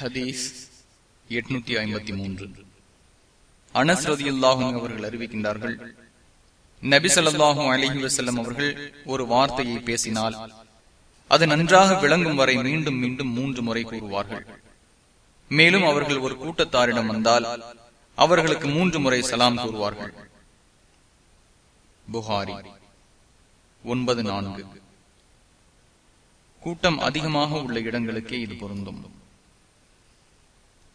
ஹதீஸ் எட்நூத்தி ஐம்பத்தி மூன்று. அனஸ் ரதியுல்லாஹும் அவர்கள் அறிவிக்கின்றார்கள் நபி அலஹி வசல்லம் அவர்கள் ஒரு வார்த்தையை பேசினால் அது நன்றாக விளங்கும் வரை மீண்டும் மீண்டும் மூன்று முறை கூறுவார்கள். மேலும் அவர்கள் ஒரு கூட்டத்தாரிடம் வந்தால் அவர்களுக்கு மூன்று முறை சலாம் கூறுவார்கள். புகாரி ஒன்பது நான்கு. கூட்டம் அதிகமாக உள்ள இடங்களுக்கே இது பொருந்தும்.